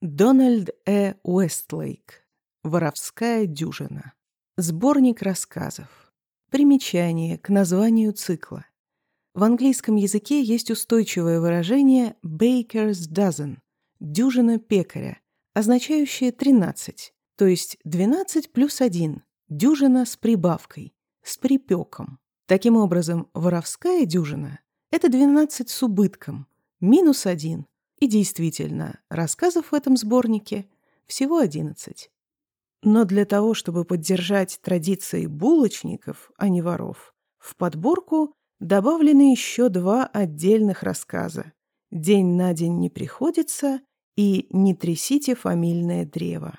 Дональд Э. Уэстлейк. Воровская дюжина. Сборник рассказов. Примечание к названию цикла. В английском языке есть устойчивое выражение «baker's dozen» — «дюжина пекаря», означающее 13, то есть 12 плюс 1, дюжина с прибавкой, с припеком. Таким образом, воровская дюжина — это 12 с убытком, минус 1. И действительно, рассказов в этом сборнике всего 11. Но для того, чтобы поддержать традиции булочников, а не воров, в подборку добавлены еще два отдельных рассказа «День на день не приходится» и «Не трясите фамильное древо».